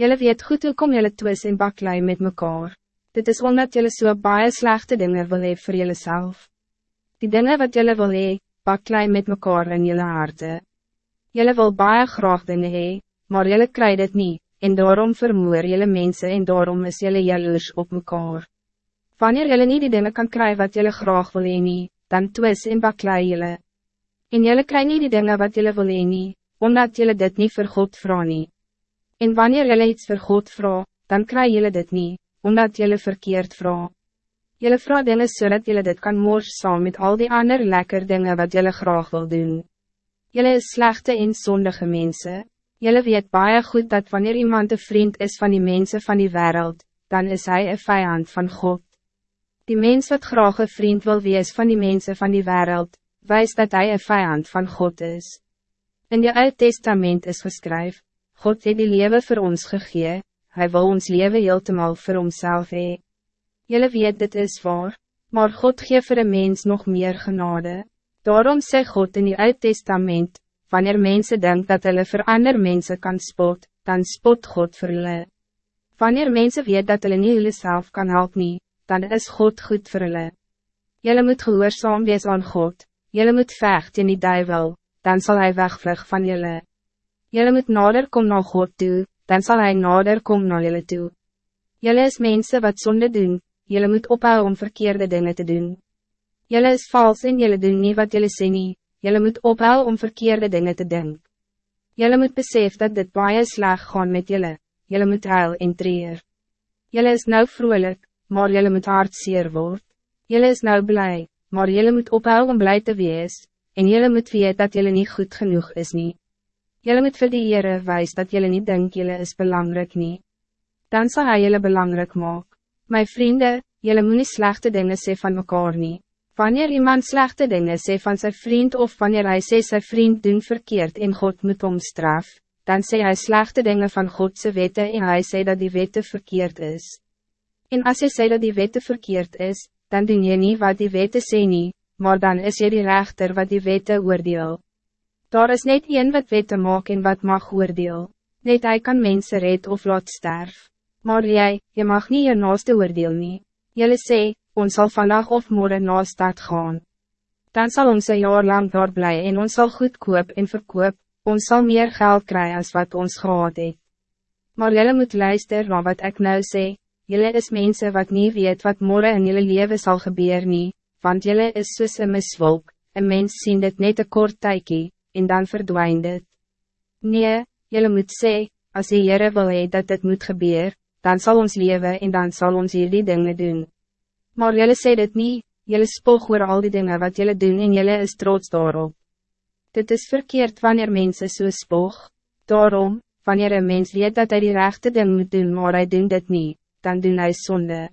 Jelle weet goed hoe kom jelle twis en baklei met mekaar. Dit is omdat jelle so baie slechte dingen wil hee vir jelle self. Die dingen wat jelle wil hee, baklei met mekaar in jelle harte. Jelle wil baie graag dingen hee, maar jelle kry dit niet, en daarom vermoor jelle mensen en daarom is jelle jaloers op mekaar. Wanneer jelle niet die dingen kan krijgen wat jelle graag wil hee nie, dan twis en baklei jelle. En jelle kry niet die dingen wat jelle wil hee nie, omdat jelle dit niet vir God vraag nie. En wanneer jelle iets vir God vraag, dan kry jelle dit niet, omdat jelle verkeerd vraag. Jelle vraag dingen zodat so jelle dit kan mors saam met al die andere lekker dingen wat jelle graag wil doen. Jelle is slechte en zondige mensen. Jelle weet baie goed dat wanneer iemand een vriend is van die mensen van die wereld, dan is hij een vijand van God. Die mens wat graag een vriend wil wees van die mensen van die wereld, wijst dat hij een vijand van God is. In je Oud Testament is geschreven, God heeft die leven voor ons gegeven, hij wil ons leven heeltemal voor homself hee. Jylle weet dit is waar, maar God geeft voor een mens nog meer genade. Daarom sê God in die Oud Testament, wanneer mensen denken dat hulle voor ander mensen kan spot, dan spot God voor hulle. Wanneer mensen weet dat hulle nie hulle self kan help nie, dan is God goed voor hulle. Jylle moet gehoorzaam wees aan God, jylle moet vecht in die duivel, dan zal hij wegvlug van jullie. Jullie moet nader kom naar God toe, dan zal hij nader kom naar jullie toe. Jullie is mensen wat zonde doen, jullie moet ophouden om verkeerde dingen te doen. Jullie is vals en jullie doen niet wat jullie sê nie, jullie moet ophouden om verkeerde dingen te doen. Jullie moet besef dat dit baie slag gaan met jullie, jullie moet huil en treer. Jullie is nou vrolijk, maar jullie moet hartseer word. Jullie is nou blij, maar jullie moet ophouden om blij te wees, en jullie moet weet dat jullie niet goed genoeg is niet. Jullie moet vir die Heere wijs dat jullie niet denken jullie is belangrijk niet. Dan zal hij jullie belangrijk maken. Mijn vrienden, jullie moet niet slechte dingen sê van mekaar niet. Wanneer iemand slechte dingen sê van zijn vriend of wanneer hij sê zijn vriend doen verkeerd en God moet omstraf, dan sê hij slechte dingen van Godse wette en hij sê dat die wette verkeerd is. En als je sê dat die wette verkeerd is, dan doen je niet wat die wette sê nie, maar dan is je die rechter wat die wette oordeel. Daar is net een wat wette maak en wat mag oordeel. Net hij kan mensen red of laat sterf. Maar jij, je mag niet je naaste oordeel nie. Jylle sê, ons zal vandaag of morgen na stad gaan. Dan zal ons een jaar lang daar blij en ons zal goed koop en verkoop, ons zal meer geld krijgen als wat ons gehad het. Maar jylle moet luisteren naar wat ik nou sê, jylle is mensen wat niet weet wat morgen in jylle leven zal gebeuren nie, want jylle is soos een miswolk, een mens sien dit net een kort tykie, en dan verdwijnt het. Nee, jullie moet sê, als die Heere wil hee dat dit moet gebeuren, dan zal ons leven en dan zal ons hier die dingen doen. Maar jullie sê dit niet, jullie spog oor al die dingen wat jullie doen en jullie is trots daarop. Dit is verkeerd wanneer mensen so spog. Daarom, wanneer een mens weet dat hij die rechte ding moet doen maar hij doen dit niet, dan doen hij zonde.